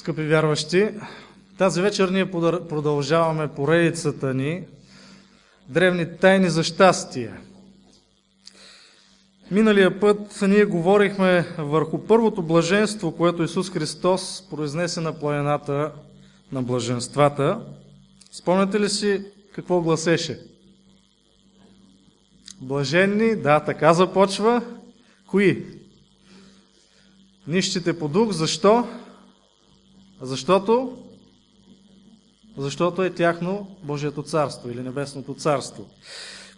Скъпи вярващи, тази вечер ние продължаваме поредицата ни Древни тайни за щастие. Миналия път ние говорихме върху първото блаженство, което Исус Христос произнесе на планината на блаженствата. Спомняте ли си какво гласеше? Блаженни, да, така започва. Кои? Нищите по дух. Защо? Защото защото е тяхно Божието царство или Небесното царство.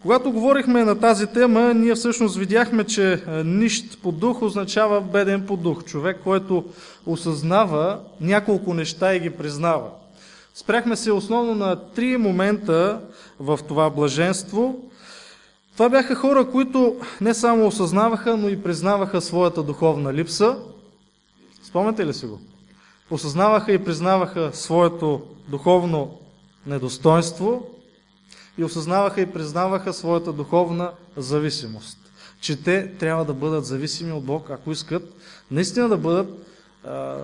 Когато говорихме на тази тема, ние всъщност видяхме, че е, нищ по дух означава беден по дух. Човек, който осъзнава няколко неща и ги признава. Спряхме се основно на три момента в това блаженство. Това бяха хора, които не само осъзнаваха, но и признаваха своята духовна липса. Спомняте ли си го? Осъзнаваха и признаваха своето духовно недостоинство и осъзнаваха и признаваха своята духовна зависимост. Че те трябва да бъдат зависими от Бог, ако искат наистина да бъдат а,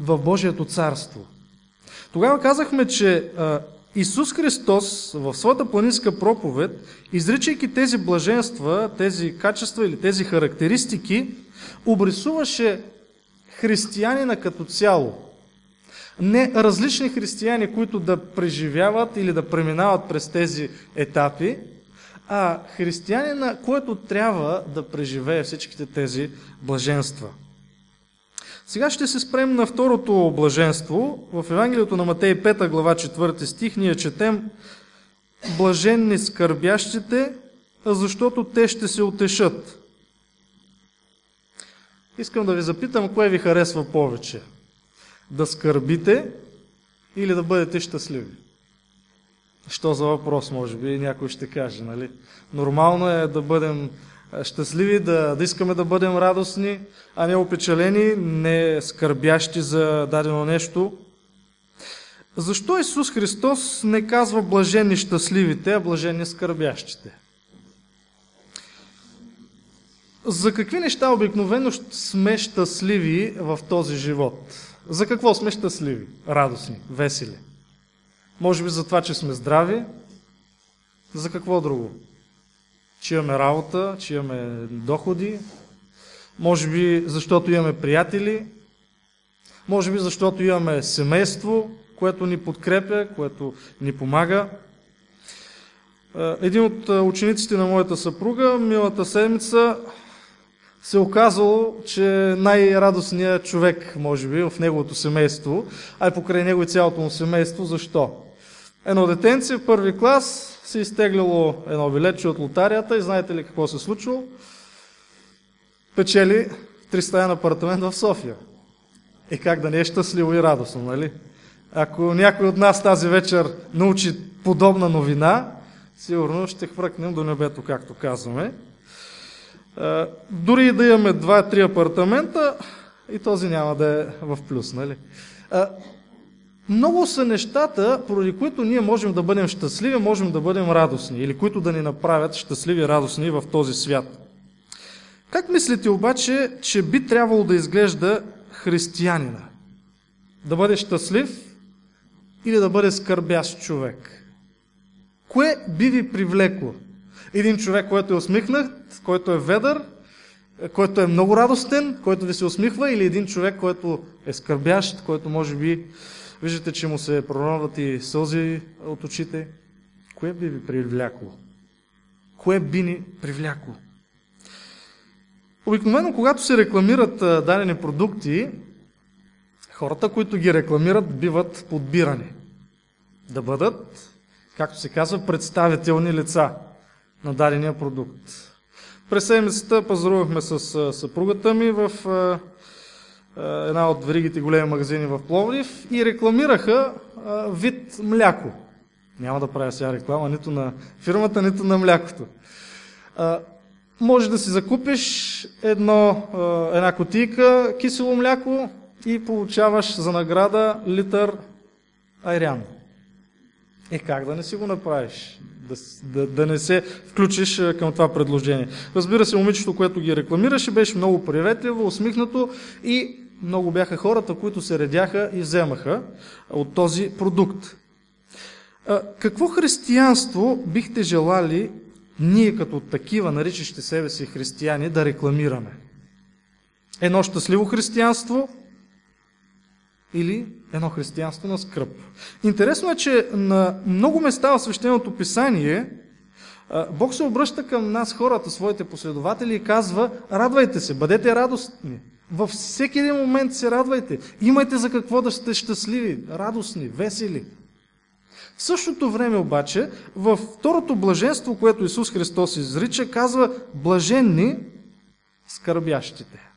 в Божието царство. Тогава казахме, че Исус Христос в своята планинска проповед, изричайки тези блаженства, тези качества или тези характеристики, обрисуваше християнина като цяло. Не различни християни, които да преживяват или да преминават през тези етапи, а християнина, който трябва да преживее всичките тези блаженства. Сега ще се спрем на второто блаженство. В Евангелието на Матей 5 глава 4 стих ние четем Блаженни скърбящите, защото те ще се утешат. Искам да ви запитам, кое ви харесва повече? Да скърбите или да бъдете щастливи? Що за въпрос, може би, някой ще каже, нали? Нормално е да бъдем щастливи, да, да искаме да бъдем радостни, а не опечалени, не скърбящи за дадено нещо. Защо Исус Христос не казва блажени щастливите, а блажени скърбящите? За какви неща обикновено сме щастливи в този живот? За какво сме щастливи, радостни, весели? Може би за това, че сме здрави? За какво друго? Че имаме работа, че имаме доходи? Може би защото имаме приятели? Може би защото имаме семейство, което ни подкрепя, което ни помага? Е, един от учениците на моята съпруга, милата седмица, се оказало, че най-радостният човек, може би, в неговото семейство, а и покрай него и цялото му семейство. Защо? Едно детенце първи клас се изтеглило едно билетче от лотарията и знаете ли какво се случило? Печели 300 апартамент в София. И как да не е щастливо и радостно, нали? Ако някой от нас тази вечер научи подобна новина, сигурно ще хвъркнем до небето, както казваме. Дори и да имаме два-три апартамента, и този няма да е в плюс, нали? Много са нещата, поради които ние можем да бъдем щастливи, можем да бъдем радостни, или които да ни направят щастливи и радостни в този свят. Как мислите обаче, че би трябвало да изглежда християнина? Да бъде щастлив или да бъде скърбящ човек? Кое би ви привлекло? Един човек, който е усмихнат, който е ведър, който е много радостен, който ви се усмихва, или един човек, който е скърбящ, който може би виждате, че му се проронват и сълзи от очите. Кое би ви привлякло? Кое би ни привлякло? Обикновено, когато се рекламират дадени продукти, хората, които ги рекламират, биват подбирани. Да бъдат, както се казва, представителни лица на дадения продукт. През седмицата пазарувахме с съпругата ми в една от веригите големи магазини в Пловдив и рекламираха вид мляко. Няма да правя сега реклама нито на фирмата, нито на млякото. Може да си закупиш едно, една котийка кисело мляко и получаваш за награда литър айрян. Е, как да не си го направиш? Да, да, да не се включиш към това предложение. Разбира се, момичето, което ги рекламираше, беше много приветливо, усмихнато и много бяха хората, които се редяха и вземаха от този продукт. Какво християнство бихте желали ние като такива, наричащи себе си християни, да рекламираме? Едно щастливо християнство или едно християнство на скръп. Интересно е, че на много места в свещеното писание Бог се обръща към нас, хората, своите последователи и казва, радвайте се, бъдете радостни. Във всеки един момент се радвайте. Имайте за какво да сте щастливи, радостни, весели. В същото време обаче, във второто блаженство, което Исус Христос изрича, казва блаженни скърбящите.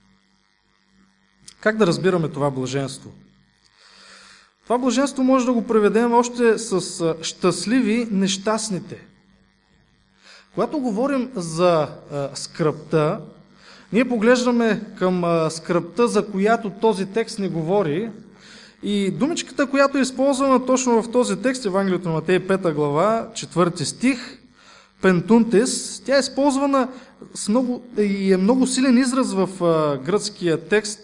Как да разбираме това блаженство? Това блаженство може да го преведем още с щастливи нещастните. Когато говорим за скръпта, ние поглеждаме към скръпта, за която този текст не говори. И думичката, която е използвана точно в този текст, Евангелието на Матей 5 глава, 4 стих, пентунтес, тя е използвана с много, и е много силен израз в гръцкия текст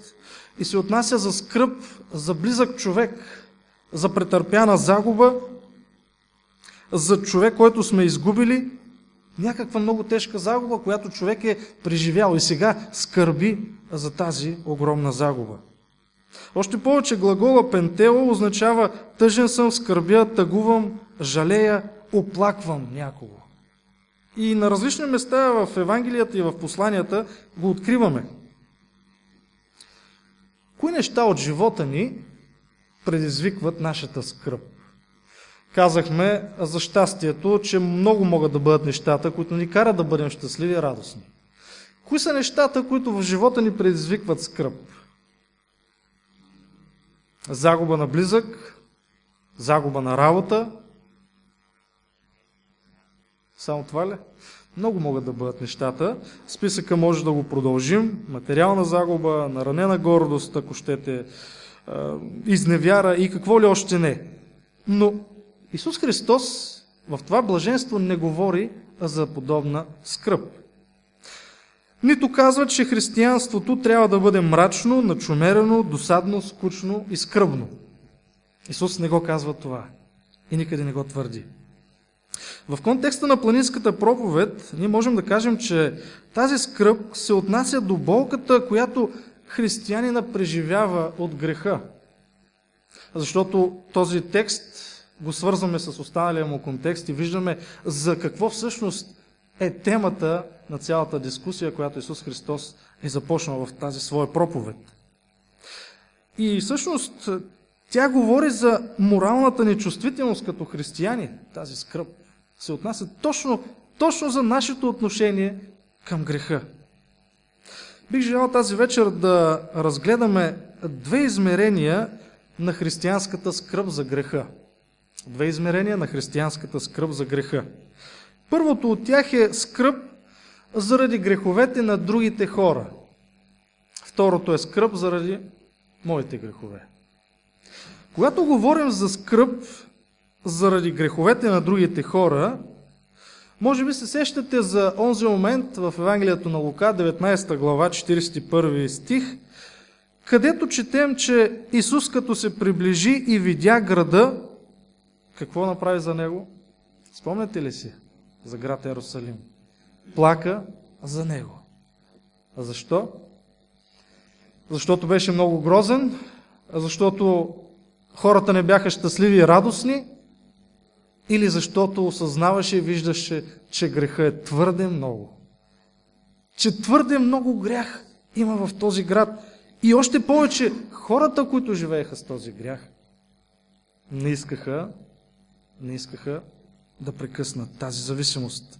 и се отнася за скръп за близък човек, за претърпяна загуба, за човек, който сме изгубили, някаква много тежка загуба, която човек е преживял и сега скърби за тази огромна загуба. Още повече глагола пентело означава тъжен съм, скърбя, тъгувам, жалея, оплаквам някого. И на различни места в Евангелията и в посланията го откриваме. Кои неща от живота ни предизвикват нашата скръп? Казахме за щастието, че много могат да бъдат нещата, които ни карат да бъдем щастливи и радостни. Кои са нещата, които в живота ни предизвикват скръп? Загуба на близък, загуба на работа. Само това ли? Много могат да бъдат нещата. Списъка може да го продължим. Материална загуба, наранена гордост, ако щете, изневяра и какво ли още не. Но Исус Христос в това блаженство не говори за подобна скръп. Нито казва, че християнството трябва да бъде мрачно, начумерено, досадно, скучно и скръбно. Исус не го казва това и никъде не го твърди. В контекста на планинската проповед ние можем да кажем, че тази скръп се отнася до болката, която християнина преживява от греха. Защото този текст го свързваме с останалия му контекст и виждаме за какво всъщност е темата на цялата дискусия, която Исус Христос е започнал в тази своя проповед. И всъщност тя говори за моралната нечувствителност като християни, тази скръп се отнася точно, точно за нашето отношение към греха. Бих желал тази вечер да разгледаме две измерения на християнската скръп за греха. Две измерения на християнската скръп за греха. Първото от тях е скръп заради греховете на другите хора. Второто е скръп заради моите грехове. Когато говорим за скръп заради греховете на другите хора, може би се сещате за онзи момент в Евангелието на Лука, 19 глава, 41 стих, където четем, че Исус като се приближи и видя града, какво направи за него? Спомняте ли си за град Ерусалим? Плака за него. А защо? Защото беше много грозен, защото хората не бяха щастливи и радостни, или защото осъзнаваше и виждаше, че греха е твърде много. Че твърде много грях има в този град. И още повече хората, които живееха с този грях, не искаха, не искаха да прекъснат тази зависимост.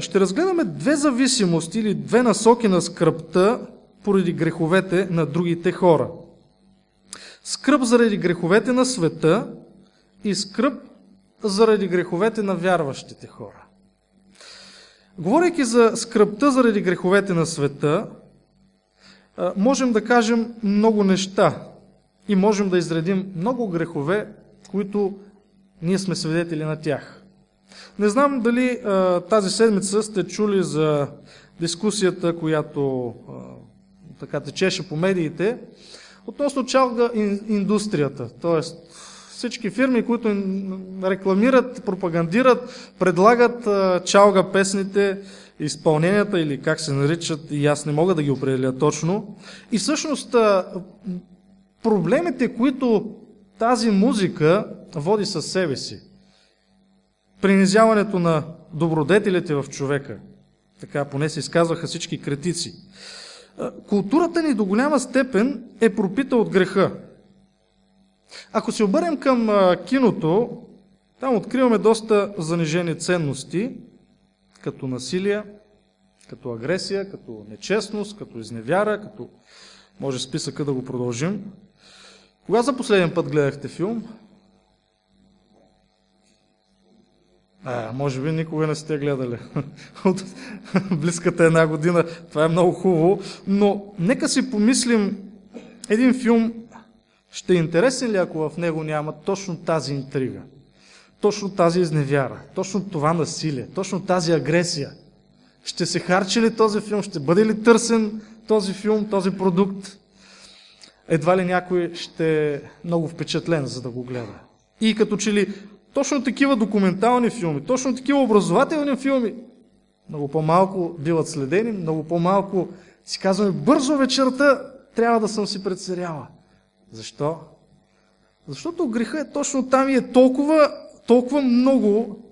Ще разгледаме две зависимости или две насоки на скръпта поради греховете на другите хора. Скръп заради греховете на света и скръп заради греховете на вярващите хора. Говорейки за скръпта заради греховете на света, можем да кажем много неща и можем да изредим много грехове, които ние сме свидетели на тях. Не знам дали тази седмица сте чули за дискусията, която така течеше по медиите, относно чалга индустрията. Тоест, всички фирми, които рекламират, пропагандират, предлагат чалга песните, изпълненията или как се наричат, и аз не мога да ги определя точно. И всъщност проблемите, които тази музика води със себе си, принизяването на добродетелите в човека, така поне се изказваха всички критици. Културата ни до голяма степен е пропита от греха. Ако се обърнем към киното, там откриваме доста занижени ценности, като насилие, като агресия, като нечестност, като изневяра, като... Може списъка да го продължим. Кога за последен път гледахте филм? А, може би никога не сте гледали. От близката една година. Това е много хубаво. Но нека си помислим, един филм ще е интересен ли, ако в него няма точно тази интрига? Точно тази изневяра, точно това насилие, точно тази агресия. Ще се харчи ли този филм? Ще бъде ли търсен този филм, този продукт? Едва ли някой ще е много впечатлен, за да го гледа. И като че ли точно такива документални филми, точно такива образователни филми, много по-малко биват следени, много по-малко си казваме, бързо вечерта трябва да съм си предсеряла. Защо? Защото греха е точно там и е толкова, толкова много.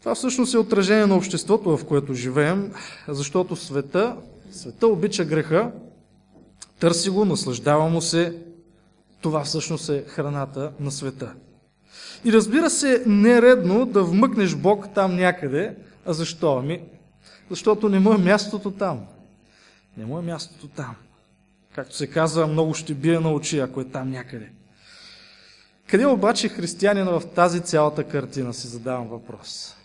Това всъщност е отражение на обществото, в което живеем, защото света, света обича греха, търси го, наслаждава му се. Това всъщност е храната на света. И разбира се, не е да вмъкнеш Бог там някъде. А защо? Ами, защото не му е мястото там. Не му е мястото там. Както се казва, много ще бие на очи, ако е там някъде. Къде обаче християнина в тази цялата картина си задавам въпрос?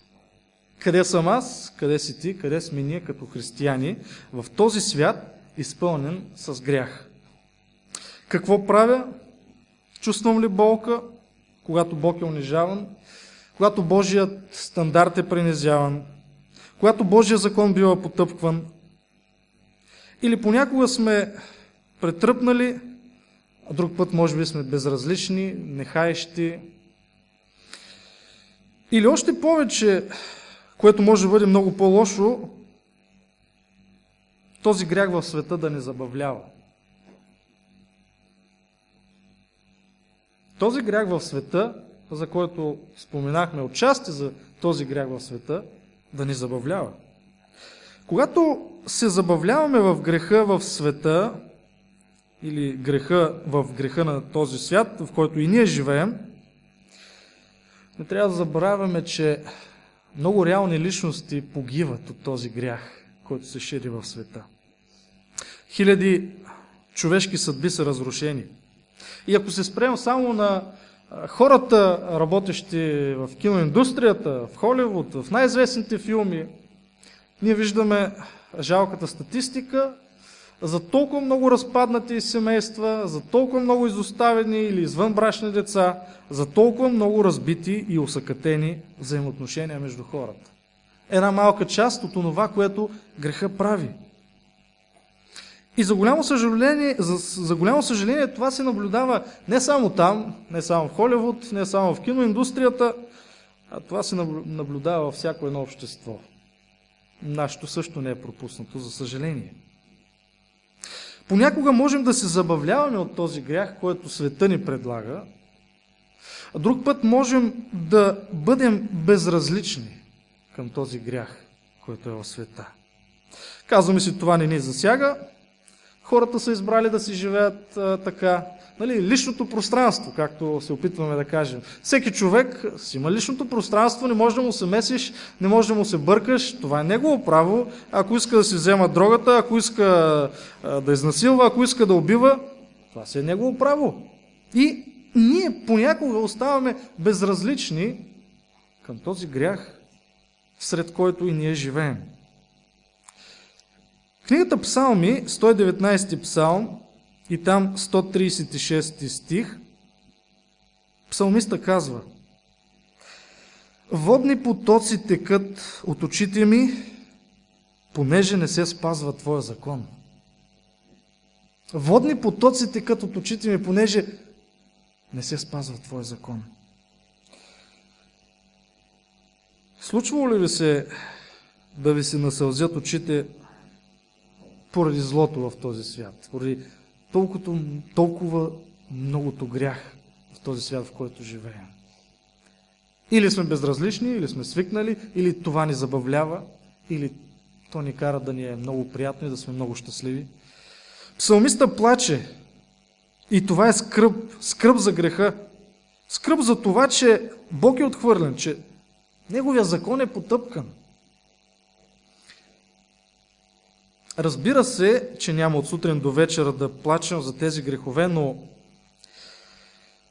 Къде съм аз? Къде си ти? Къде сме ние като християни в този свят, изпълнен с грях? Какво правя? Чувствам ли болка? когато Бог е унижаван, когато Божият стандарт е принизяван, когато Божия закон бива потъпкван, или понякога сме претръпнали, а друг път може би сме безразлични, нехаещи, или още повече, което може да бъде много по-лошо, този грях в света да не забавлява. Този грях в света, за който споменахме отчасти за този грях в света, да ни забавлява. Когато се забавляваме в греха в света, или греха в греха на този свят, в който и ние живеем, не трябва да забравяме, че много реални личности погиват от този грях, който се шири в света. Хиляди човешки съдби са разрушени. И ако се спрем само на хората, работещи в киноиндустрията, в Холивуд, в най-известните филми, ние виждаме жалката статистика за толкова много разпаднати семейства, за толкова много изоставени или извънбрачни деца, за толкова много разбити и усъкатени взаимоотношения между хората. Една малка част от това, което греха прави. И за голямо съжаление, за, за голямо съжаление това се наблюдава не само там, не само в Холивуд, не само в киноиндустрията, а това се наблюдава във всяко едно общество. Нашето също не е пропуснато, за съжаление. Понякога можем да се забавляваме от този грях, който света ни предлага, а друг път можем да бъдем безразлични към този грях, който е в света. Казваме си, това не ни засяга, хората са избрали да си живеят а, така. Нали, личното пространство, както се опитваме да кажем. Всеки човек си има личното пространство, не може да му се месиш, не може да му се бъркаш. Това е негово право. Ако иска да си взема дрогата, ако иска а, да изнасилва, ако иска да убива, това си е негово право. И ние понякога оставаме безразлични към този грях, сред който и ние живеем. Книгата Псалми, 119 псалм и там 136 стих, псалмиста казва Водни потоци текат от очите ми, понеже не се спазва Твоя закон. Водни потоци текат от очите ми, понеже не се спазва Твоя закон. Случвало ли ви се да ви се насълзят очите поради злото в този свят, поради толкова, толкова многото грях в този свят, в който живеем? Или сме безразлични, или сме свикнали, или това ни забавлява, или то ни кара да ни е много приятно и да сме много щастливи. Псалмиста плаче и това е скръп, скръп за греха. Скръп за това, че Бог е отхвърлен, че Неговия закон е потъпкан. Разбира се, че няма от сутрин до вечера да плачем за тези грехове, но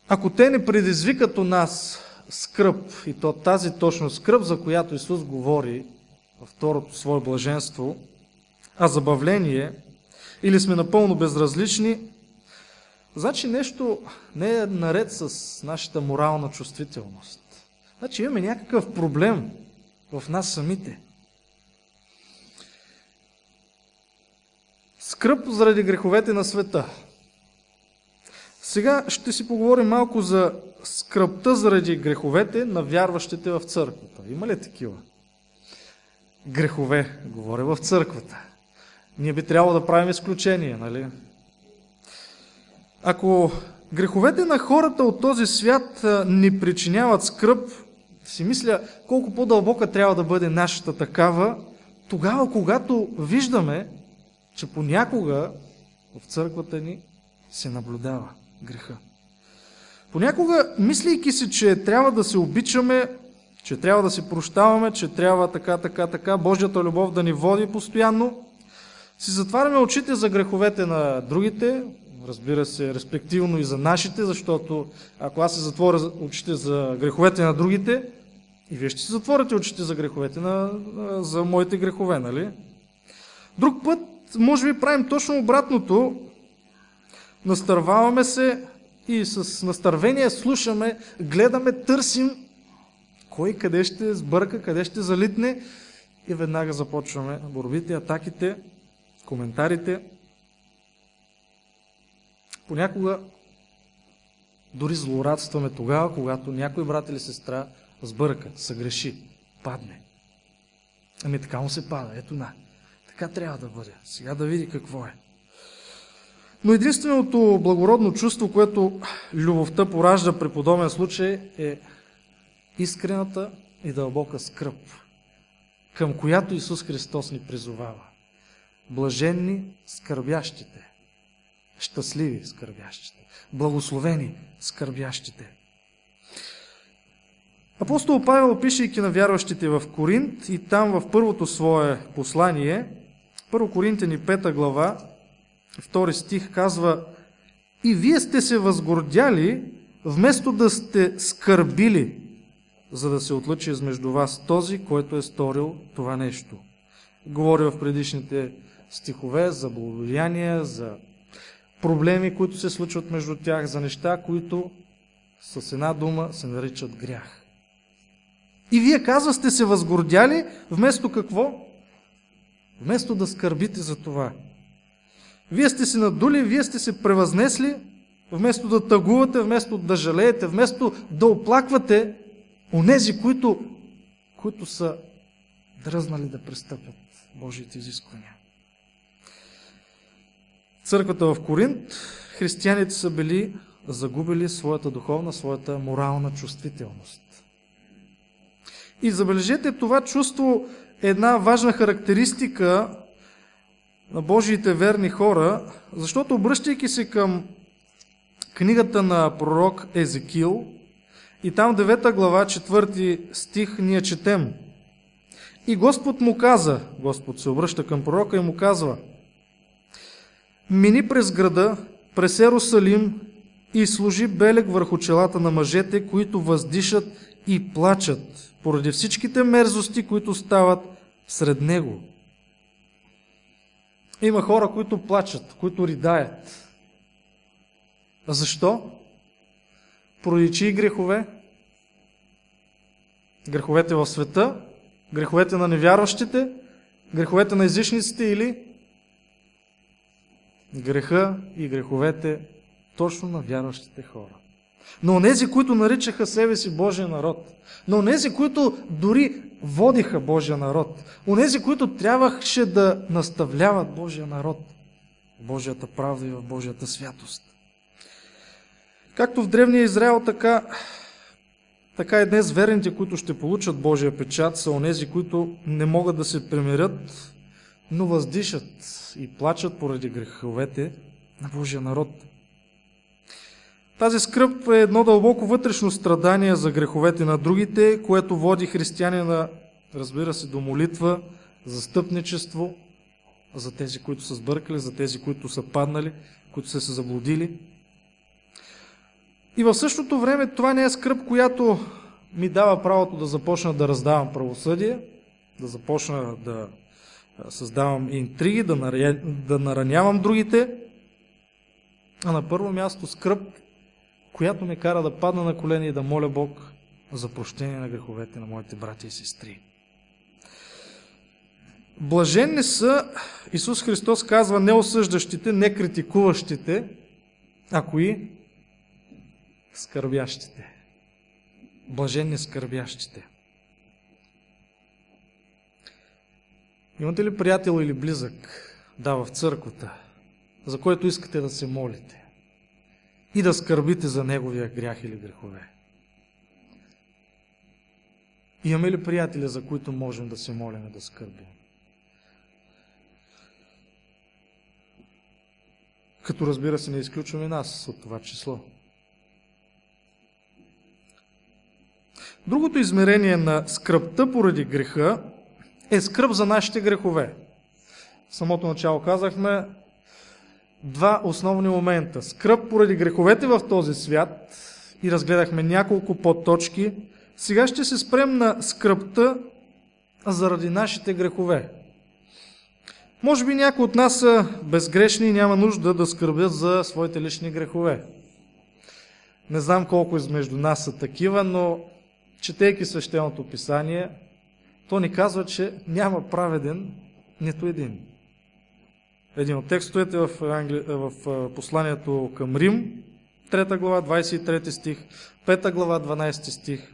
ако те не предизвикат у нас скръп, и то тази точно скръп, за която Исус говори във второто свое блаженство, а забавление, или сме напълно безразлични, значи нещо не е наред с нашата морална чувствителност. Значи имаме някакъв проблем в нас самите. Скръп заради греховете на света. Сега ще си поговорим малко за скръпта заради греховете на вярващите в църквата. Има ли такива? Грехове, говоря в църквата. Ние би трябвало да правим изключение, нали? Ако греховете на хората от този свят ни причиняват скръп, си мисля колко по-дълбока трябва да бъде нашата такава, тогава, когато виждаме, че понякога в църквата ни се наблюдава греха. Понякога, мислейки си, че трябва да се обичаме, че трябва да се прощаваме, че трябва така, така, така, Божията любов да ни води постоянно, си затваряме очите за греховете на другите, разбира се, респективно и за нашите, защото ако аз се затворя очите за греховете на другите, и вие ще си затворите очите за греховете, на, за моите грехове, нали? Друг път, може би, правим точно обратното. Настърваваме се и с настървение слушаме, гледаме, търсим кой къде ще сбърка, къде ще залитне и веднага започваме борбите, атаките, коментарите. Понякога дори злорадстваме тогава, когато някой брат или сестра сбърка, съгреши, падне. Ами така му се пада, ето на. Така трябва да бъде. Сега да види какво е. Но единственото благородно чувство, което любовта поражда при подобен случай е искрената и дълбока скръп, към която Исус Христос ни призовава. Блаженни скърбящите, щастливи скърбящите, благословени скърбящите. Апостол Павел, пишейки на вярващите в Коринт и там в първото свое послание, 1 Коринтени 5 глава, втори стих казва И вие сте се възгордяли, вместо да сте скърбили, за да се отлъчи измежду вас този, който е сторил това нещо. Говори в предишните стихове за благодеяния, за проблеми, които се случват между тях, за неща, които с една дума се наричат грях. И вие казва сте се възгордяли, вместо какво? Вместо да скърбите за това. Вие сте се надули, вие сте се превъзнесли, вместо да тъгувате, вместо да жалеете, вместо да оплаквате онези, които, които са дръзнали да престъпят Божиите изисквания. Църквата в Коринт, християните са били загубили своята духовна, своята морална чувствителност. И забележете, това чувство една важна характеристика на Божиите верни хора, защото обръщайки се към книгата на пророк Езекил, и там 9 глава, 4 стих, ние четем. И Господ му каза, Господ се обръща към пророка и му казва, Мини през града, през Ерусалим и служи белег върху челата на мъжете, които въздишат и плачат поради всичките мерзости, които стават сред него. Има хора, които плачат, които ридаят. А защо? Поради чии грехове? Греховете в света, греховете на невярващите Греховете на езичниците или греха и греховете точно на вярващите хора. На онези, които наричаха себе си Божия народ. На онези, които дори водиха Божия народ. Онези, които трябваше да наставляват Божия народ. Божията правда и в Божията святост. Както в Древния Израел, така, така и днес верните, които ще получат Божия печат, са онези, които не могат да се примирят, но въздишат и плачат поради греховете на Божия народ. Тази скръп е едно дълбоко вътрешно страдание за греховете на другите, което води християнина, разбира се, до молитва, застъпничество, за тези, които са сбъркали, за тези, които са паднали, които са се заблудили. И в същото време това не е скръп, която ми дава правото да започна да раздавам правосъдие, да започна да създавам интриги, да, да наранявам другите, а на първо място скръп, която ме кара да падна на колени и да моля Бог за прощение на греховете на моите брати и сестри. Блаженни са, Исус Христос казва, не осъждащите, не критикуващите, а кои? Скърбящите. Блаженни скърбящите. Имате ли приятел или близък, да, в църквата, за който искате да се молите и да скърбите за неговия грях или грехове? Имаме ли приятели, за които можем да се молим да скърбим? Като разбира се, не изключваме нас от това число. Другото измерение на скръпта поради греха е скръп за нашите грехове. В самото начало казахме два основни момента. Скръп поради греховете в този свят и разгледахме няколко подточки. Сега ще се спрем на скръпта заради нашите грехове. Може би някои от нас са безгрешни и няма нужда да скърбят за своите лични грехове. Не знам колко измежду нас са такива, но четейки свещеното писание, то ни казва, че няма праведен нито един. Един от текстовете в, Англи... в посланието към Рим, 3 глава, 23 стих, 5 глава, 12 стих.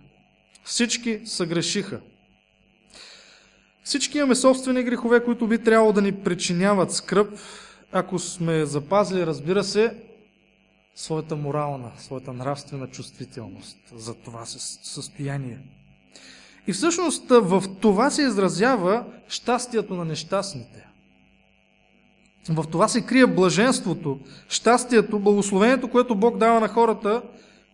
Всички съгрешиха. Всички имаме собствени грехове, които би трябвало да ни причиняват скръп, ако сме запазили, разбира се, своята морална, своята нравствена чувствителност за това състояние. И всъщност в това се изразява щастието на нещастните. В това се крие блаженството, щастието, благословението, което Бог дава на хората,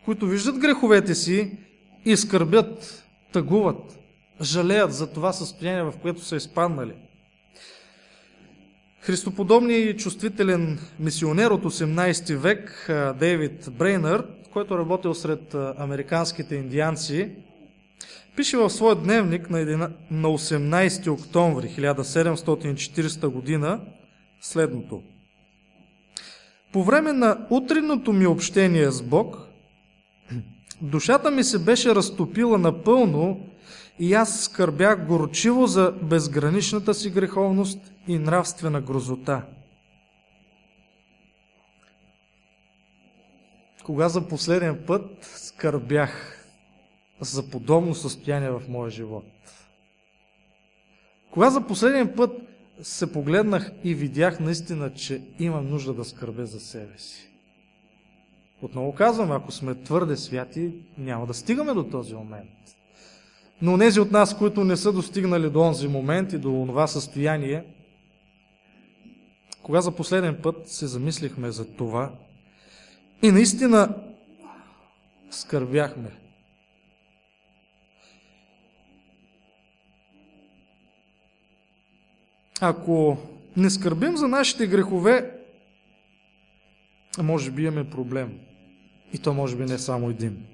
които виждат греховете си и скърбят, тъгуват, жалеят за това състояние, в което са изпаднали. Христоподобният и чувствителен мисионер от 18 век Дейвид Брейнър, който работил сред американските индианци, пише в своя дневник на 18 октомври 1740 година следното. По време на утринното ми общение с Бог, душата ми се беше разтопила напълно и аз скърбях горчиво за безграничната си греховност и нравствена грозота. Кога за последен път скърбях за подобно състояние в моя живот. Кога за последен път се погледнах и видях наистина, че имам нужда да скърбя за себе си. Отново казвам, ако сме твърде святи, няма да стигаме до този момент. Но нези от нас, които не са достигнали до онзи момент и до това състояние, кога за последен път се замислихме за това и наистина скърбяхме ако не скърбим за нашите грехове, може би имаме проблем. И то може би не само един.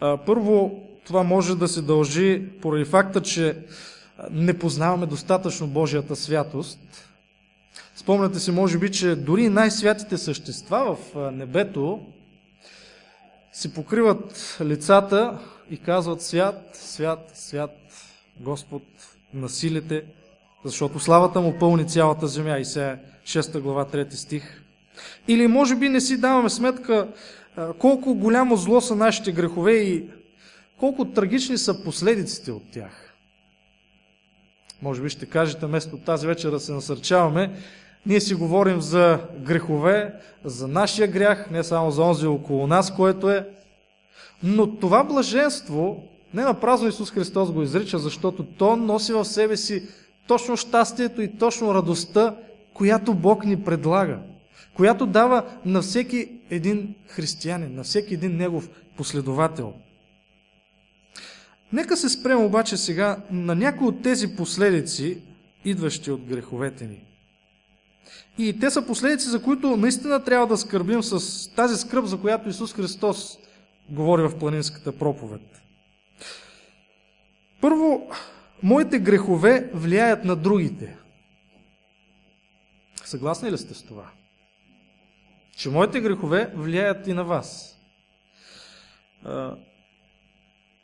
Първо, това може да се дължи поради факта, че не познаваме достатъчно Божията святост. Спомняте си, може би, че дори най-святите същества в небето си покриват лицата и казват свят, свят, свят, Господ на силите, защото славата му пълни цялата земя. И сега 6 глава 3 стих. Или може би не си даваме сметка колко голямо зло са нашите грехове и колко трагични са последиците от тях. Може би ще кажете, вместо тази вечер да се насърчаваме, ние си говорим за грехове, за нашия грях, не само за онзи около нас, което е. Но това блаженство, не на празно Исус Христос го изрича, защото То носи в себе си точно щастието и точно радостта, която Бог ни предлага, която дава на всеки един християнин, на всеки един негов последовател. Нека се спрем обаче сега на някои от тези последици, идващи от греховете ни. И те са последици, за които наистина трябва да скърбим с тази скръп, за която Исус Христос говори в планинската проповед. Първо, моите грехове влияят на другите. Съгласни ли сте с това? Че моите грехове влияят и на вас.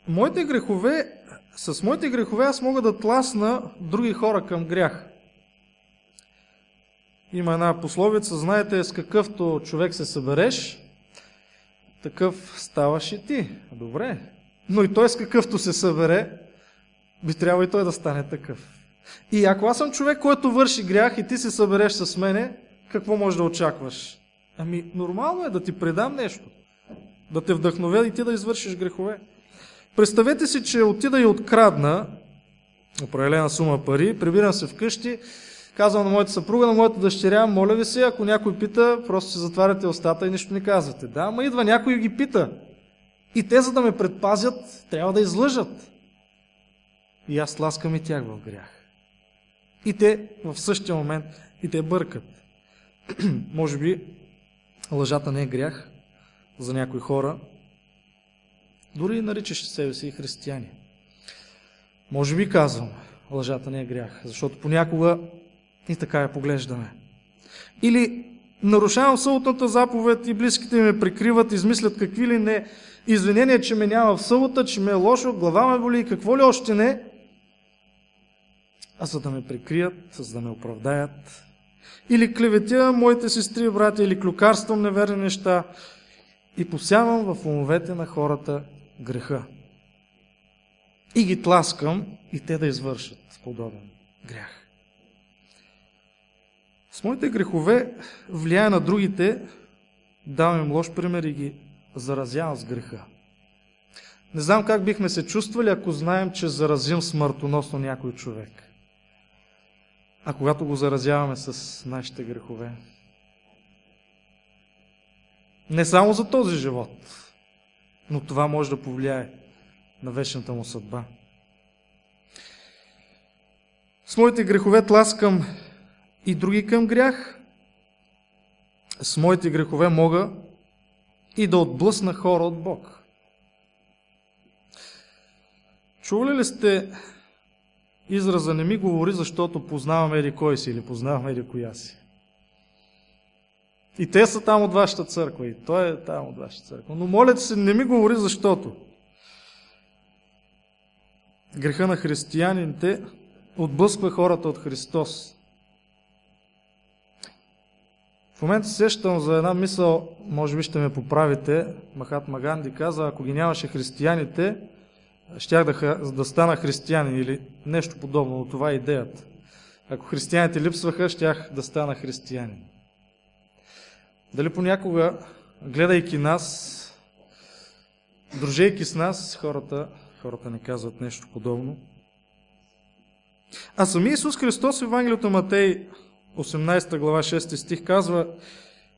Моите грехове, с моите грехове аз мога да тласна други хора към грях. Има една пословица, знаете, с какъвто човек се събереш, такъв ставаш и ти. Добре. Но и той с какъвто се събере, би трябвало и той да стане такъв. И ако аз съм човек, който върши грях и ти се събереш с мене, какво можеш да очакваш? Ами, нормално е да ти предам нещо. Да те вдъхновя и ти да извършиш грехове. Представете си, че отида и открадна определена сума пари, прибирам се вкъщи, казвам на моята съпруга, на моята дъщеря, моля ви се, ако някой пита, просто се затваряте устата и нищо не казвате. Да, ма идва някой и ги пита. И те, за да ме предпазят, трябва да излъжат. И аз ласкам и тях в грях. И те в същия момент, и те бъркат. Може би лъжата не е грях за някои хора, дори наричаш себе си и християни. Може би казвам, лъжата не е грях, защото понякога и така я поглеждаме. Или нарушавам съботната заповед и близките ме прикриват, измислят какви ли не извинения, че ме няма в събота, че ме е лошо, глава ме боли и какво ли още не, а за да ме прикрият, за да ме оправдаят. Или клеветя моите сестри и брати, или клюкарствам неверни неща и посявам в умовете на хората греха. И ги тласкам и те да извършат подобен грях. С моите грехове влияе на другите, давам им лош пример и ги заразявам с греха. Не знам как бихме се чувствали, ако знаем, че заразим смъртоносно някой човек. А когато го заразяваме с нашите грехове. Не само за този живот, но това може да повлияе на вечната му съдба. С моите грехове тласкам и други към грях. С моите грехове мога и да отблъсна хора от Бог. Чували ли сте израза не ми говори, защото познаваме еди кой си или познаваме еди коя си? И те са там от вашата църква, и той е там от вашата църква. Но моля се, не ми говори защото. Греха на християните отблъсква хората от Христос. В момента се сещам за една мисъл, може би ще ме поправите. Махат Маганди каза, ако ги нямаше християните, щях да, да стана християнин или нещо подобно, но това е идеята. Ако християните липсваха, щях да стана християнин. Дали понякога, гледайки нас, дружейки с нас, хората, хората не казват нещо подобно. А сами Исус Христос в Евангелието Матей 18 глава 6 стих казва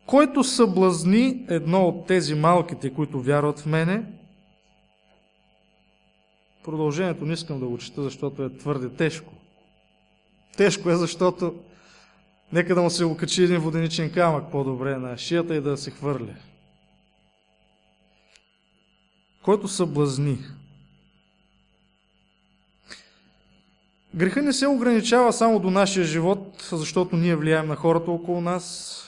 Който съблазни едно от тези малките, които вярват в мене, продължението не искам да го чета, защото е твърде тежко. Тежко е, защото Нека да му се окачи един воденичен камък по-добре на шията и да се хвърля. Който съблазни. Греха не се ограничава само до нашия живот, защото ние влияем на хората около нас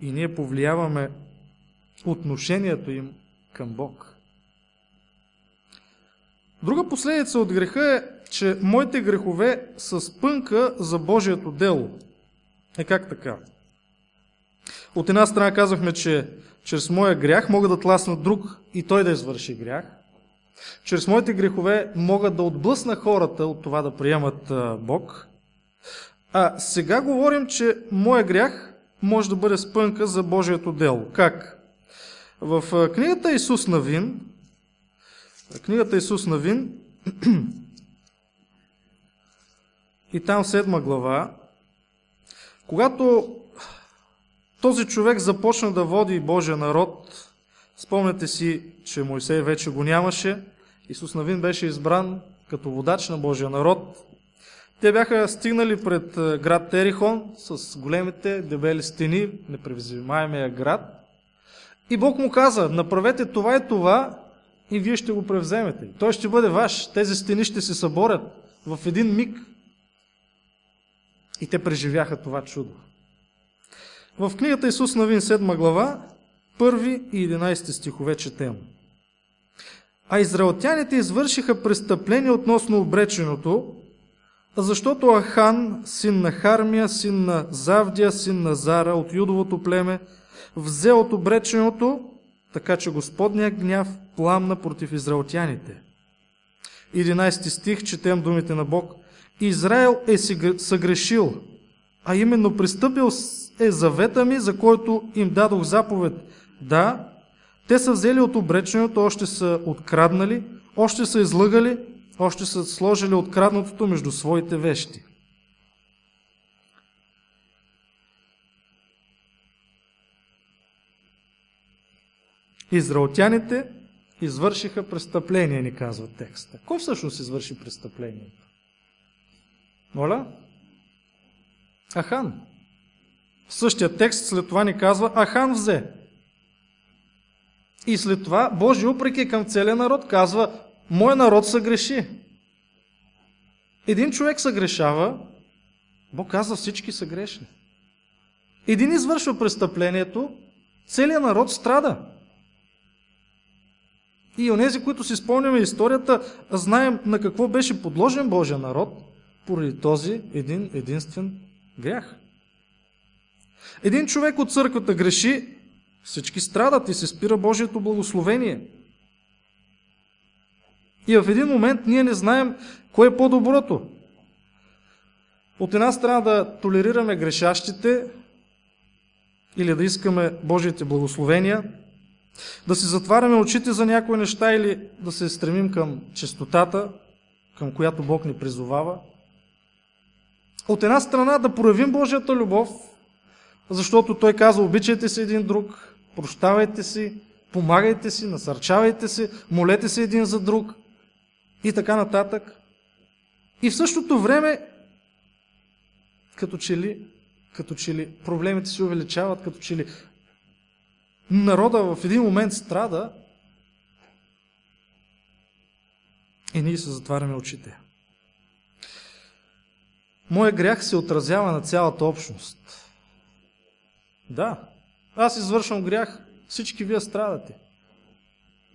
и ние повлияваме отношението им към Бог. Друга последица от греха е, че моите грехове са спънка за Божието дело. Е как така? От една страна казахме, че чрез моя грях мога да тласна друг и той да извърши грях. Чрез моите грехове мога да отблъсна хората от това да приемат Бог. А сега говорим, че моя грях може да бъде спънка за Божието дело. Как? В книгата Исус Навин, книгата Исус Навин, и там седма глава, когато този човек започна да води Божия народ, спомняте си, че Мойсей вече го нямаше, Исус Навин беше избран като водач на Божия народ. Те бяха стигнали пред град Терихон с големите дебели стени, непревзимаемия град. И Бог му каза, направете това и това и вие ще го превземете. Той ще бъде ваш. Тези стени ще се съборят в един миг. И те преживяха това чудо. В книгата Исус Навин 7 глава, 1 и 11 стихове четем. А израелтяните извършиха престъпление относно обреченото, защото Ахан, син на Хармия, син на Завдия, син на Зара от Юдовото племе, взе от обреченото, така че Господният гняв пламна против израелтяните. 11 стих, четем думите на Бог. Израел е съгрешил, а именно пристъпил е завета ми, за който им дадох заповед. Да, те са взели от обреченото, още са откраднали, още са излъгали, още са сложили откраднатото между своите вещи. Израелтяните извършиха престъпление, ни казва текста. Кой всъщност извърши престъплението? Моля? Ахан. В същия текст след това ни казва Ахан взе. И след това Божи упреки към целия народ казва Мой народ се греши. Един човек се грешава, Бог казва всички са грешни. Един извършва престъплението, целият народ страда. И онези, които си спомняме историята, знаем на какво беше подложен Божия народ поради този един единствен грях. Един човек от църквата греши, всички страдат и се спира Божието благословение. И в един момент ние не знаем кое е по-доброто. От една страна да толерираме грешащите или да искаме Божиите благословения, да си затваряме очите за някои неща или да се стремим към чистотата, към която Бог ни призовава. От една страна да проявим Божията любов, защото Той казва, обичайте се един друг, прощавайте си, помагайте си, насърчавайте се, молете се един за друг и така нататък. И в същото време, като че ли, като че ли проблемите се увеличават, като че ли народа в един момент страда и ние се затваряме очите. Моя грях се отразява на цялата общност. Да, аз извършвам грях, всички вие страдате.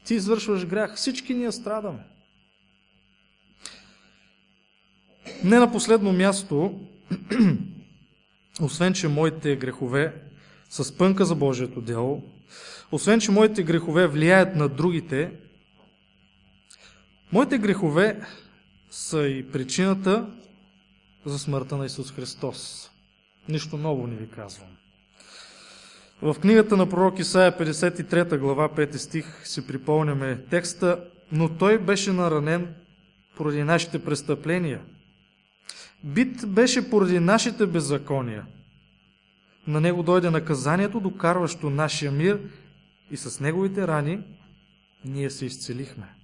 Ти извършваш грях, всички ние страдаме. Не на последно място, освен че моите грехове са спънка за Божието дело, освен че моите грехове влияят на другите, моите грехове са и причината за смъртта на Исус Христос. Нищо ново не ви казвам. В книгата на пророк Исаия 53 глава 5 стих си припомняме текста, но той беше наранен поради нашите престъпления. Бит беше поради нашите беззакония. На него дойде наказанието, докарващо нашия мир и с неговите рани ние се изцелихме.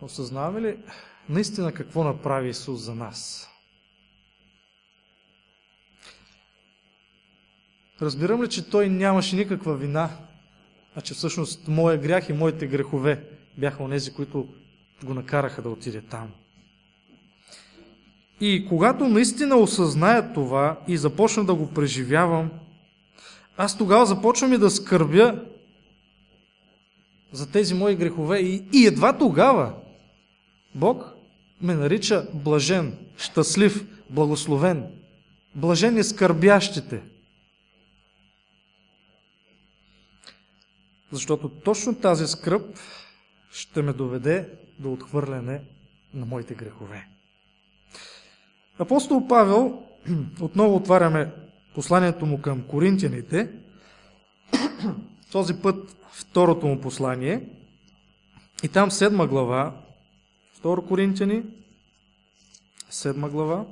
Осъзнаваме ли наистина какво направи Исус за нас? Разбирам ли, че той нямаше никаква вина, а че всъщност моя грях и моите грехове бяха онези, които го накараха да отиде там. И когато наистина осъзная това и започна да го преживявам, аз тогава започвам и да скърбя за тези мои грехове и, едва тогава Бог ме нарича блажен, щастлив, благословен. Блажен е скърбящите. Защото точно тази скръп ще ме доведе до отхвърляне на моите грехове. Апостол Павел, отново отваряме посланието му към коринтияните, този път второто му послание, и там седма глава, 2 Коринтияни, седма глава,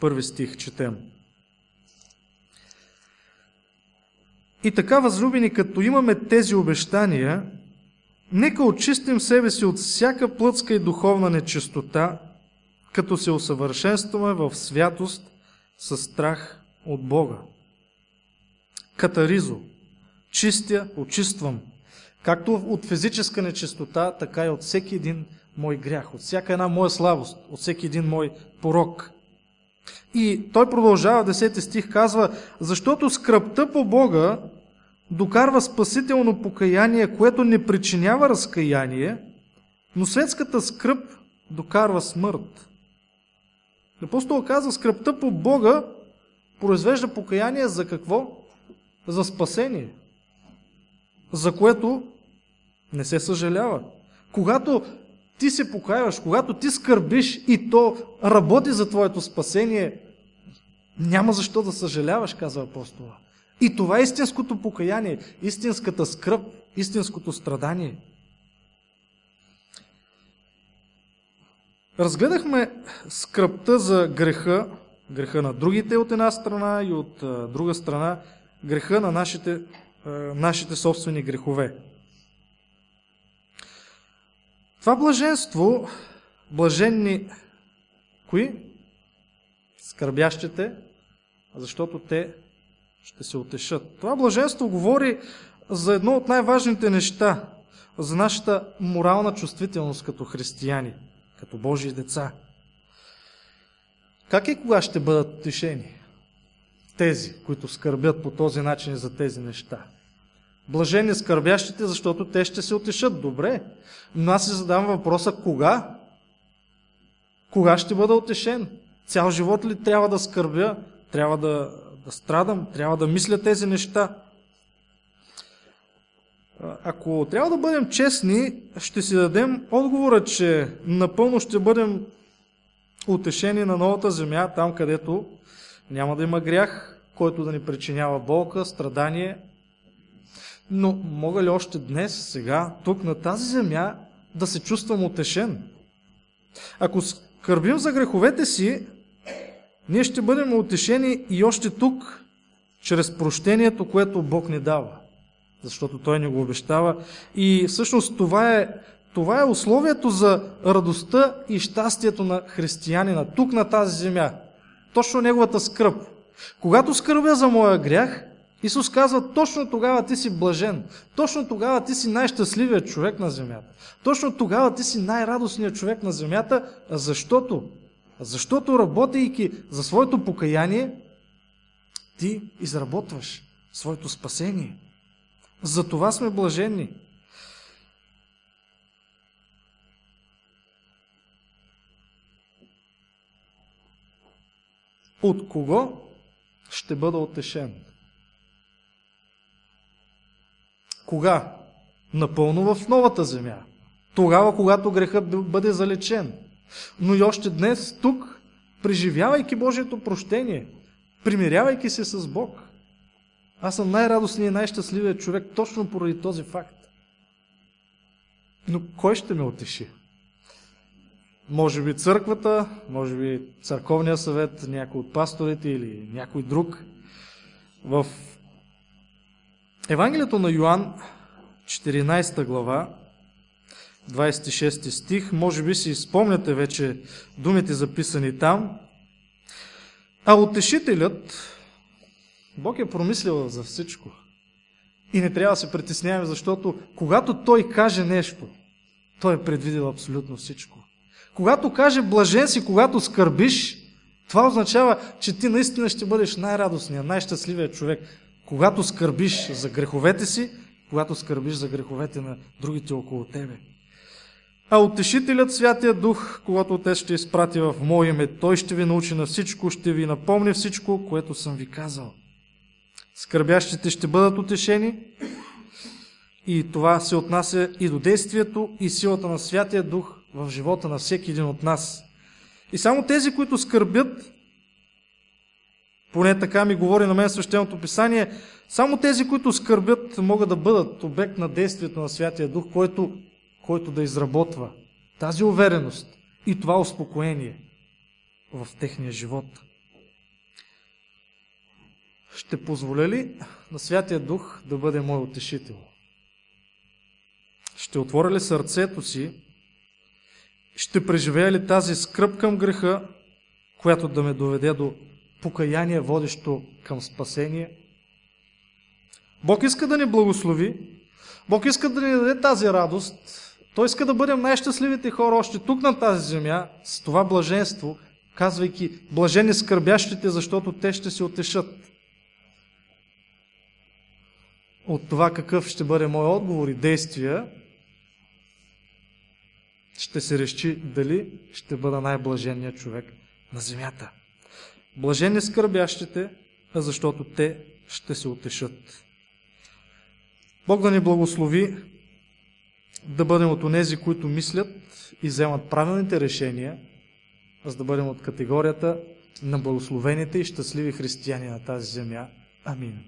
първи стих четем. И така, възлюбени, като имаме тези обещания, нека очистим себе си от всяка плътска и духовна нечистота, като се усъвършенстваме в святост със страх от Бога. Катаризо. Чистя, очиствам. Както от физическа нечистота, така и от всеки един мой грях, от всяка една моя слабост, от всеки един мой порок. И той продължава, 10 стих казва, защото скръпта по Бога докарва спасително покаяние, което не причинява разкаяние, но светската скръп докарва смърт. Апостол казва, скръпта по Бога произвежда покаяние за какво? За спасение. За което не се съжалява. Когато ти се покаяваш, когато ти скърбиш и то работи за твоето спасение, няма защо да съжаляваш, казва апостола. И това е истинското покаяние, истинската скръп, истинското страдание. Разгледахме скръпта за греха, греха на другите от една страна и от друга страна греха на нашите, нашите собствени грехове. Това блаженство, блаженни, кои? Скърбящите, защото те ще се отешат. Това блаженство говори за едно от най-важните неща, за нашата морална чувствителност като християни, като Божии деца. Как и кога ще бъдат утешени тези, които скърбят по този начин за тези неща? Блажени скърбящите, защото те ще се отешат. Добре, но аз си задавам въпроса кога? Кога ще бъда отешен? Цял живот ли трябва да скърбя? Трябва да, да страдам? Трябва да мисля тези неща? Ако трябва да бъдем честни, ще си дадем отговора, че напълно ще бъдем утешени на новата земя, там където няма да има грях, който да ни причинява болка, страдание, но мога ли още днес, сега, тук на тази земя, да се чувствам утешен? Ако скърбим за греховете си, ние ще бъдем утешени и още тук, чрез прощението, което Бог ни дава. Защото Той ни го обещава. И всъщност това е, това е условието за радостта и щастието на християнина тук на тази земя. Точно неговата скръп. Когато скърбя за моя грях, Исус казва, точно тогава ти си блажен. Точно тогава ти си най-щастливият човек на земята. Точно тогава ти си най-радостният човек на земята, защото, защото работейки за своето покаяние, ти изработваш своето спасение. За това сме блаженни. От кого ще бъда отешен? Кога? Напълно в новата земя. Тогава, когато грехът бъде залечен. Но и още днес, тук, преживявайки Божието прощение, примирявайки се с Бог, аз съм най-радостният и най-щастливият човек точно поради този факт. Но кой ще ме отеши? Може би църквата, може би църковния съвет, някой от пасторите или някой друг. В Евангелието на Йоанн, 14 глава, 26 стих, може би си спомняте вече думите записани там. А утешителят, Бог е промислил за всичко. И не трябва да се притесняваме, защото когато Той каже нещо, Той е предвидил абсолютно всичко. Когато каже блажен си, когато скърбиш, това означава, че ти наистина ще бъдеш най-радостният, най-щастливият човек. Когато скърбиш за греховете си когато скърбиш за греховете на другите около тебе. А утешителят Святия Дух, когато Отец ще изпрати в Мое име, Той ще ви научи на всичко, ще ви напомни всичко, което съм ви казал. Скърбящите ще бъдат утешени и това се отнася и до действието и силата на Святия Дух в живота на всеки един от нас. И само тези, които скърбят, поне така ми говори на мен свещеното писание, само тези, които скърбят, могат да бъдат обект на действието на Святия Дух, който, който да изработва тази увереност и това успокоение в техния живот. Ще позволя ли на Святия Дух да бъде мой утешител? Ще отворя ли сърцето си? Ще преживея ли тази скръп към греха, която да ме доведе до покаяние, водещо към спасение? Бог иска да ни благослови. Бог иска да ни даде тази радост. Той иска да бъдем най-щастливите хора още тук на тази земя, с това блаженство, казвайки блажени скърбящите, защото те ще се отешат. От това какъв ще бъде мой отговор и действия, ще се реши дали ще бъда най-блаженният човек на земята. Блажени скърбящите, защото те ще се утешат. Бог да ни благослови да бъдем от онези, които мислят и вземат правилните решения, за да бъдем от категорията на благословените и щастливи християни на тази земя. Амин.